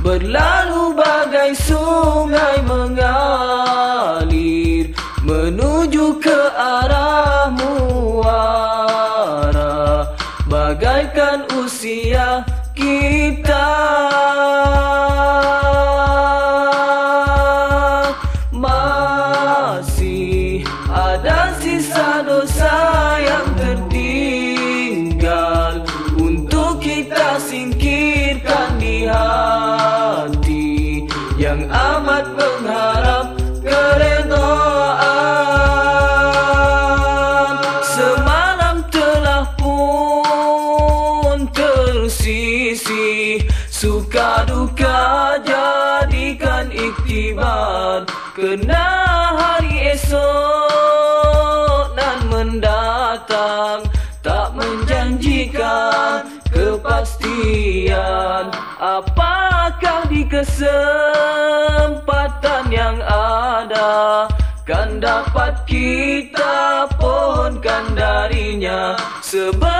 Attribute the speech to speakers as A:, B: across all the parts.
A: Berlalu bagai sungai mengalir Menuju ke arah muara. Bagaikan usia kita tersisi Suka duka jadikan iktibar. Kena hari esok dan mendatang Tak menjanjikan kepastian. Apakah di kesempatan yang ada Kan dapat kita pohonkan darinya? Sebelum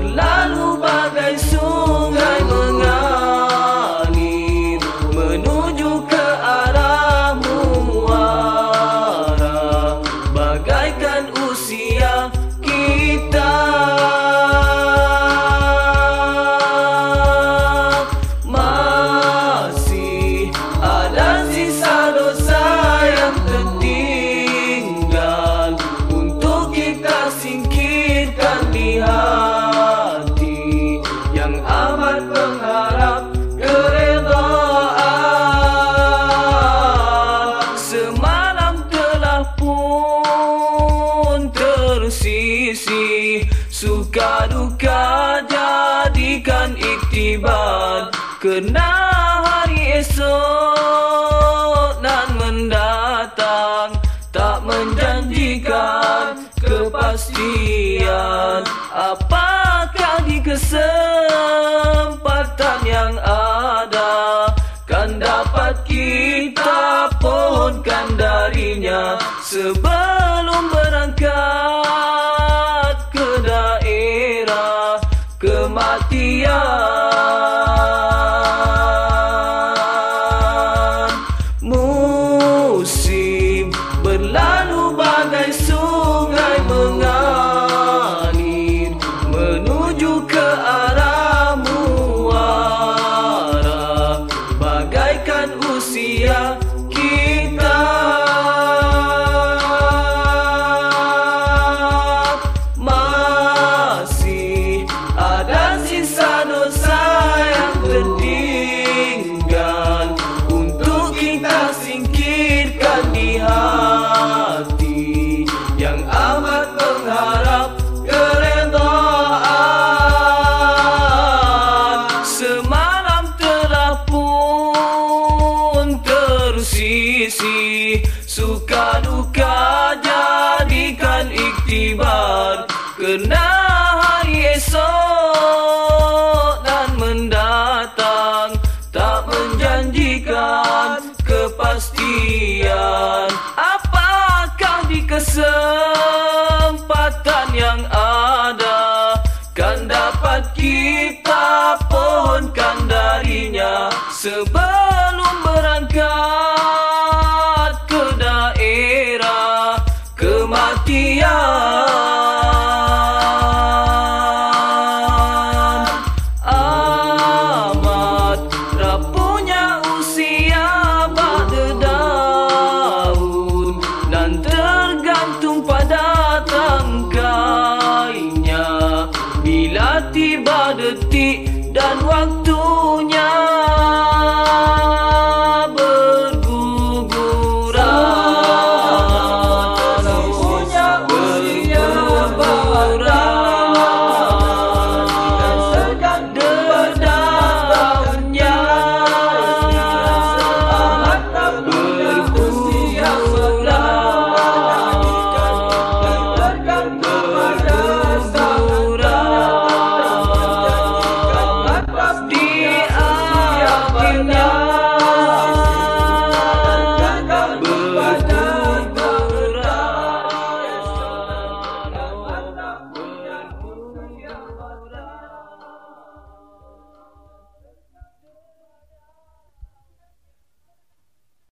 A: Musim berlalu Duka jadikan iktibar. Kena hari esok dan mendatang. Tak menjanjikan kepastian. Apakah di kesempatan yang ada? Kan dapat kita pohonkan darinya Sebelum berangkat Suka duka jadikan iktibar. Kena hari esok dan mendatang. Tak menjanjikan kepastian. Apakah di kesempatan Kapan waktu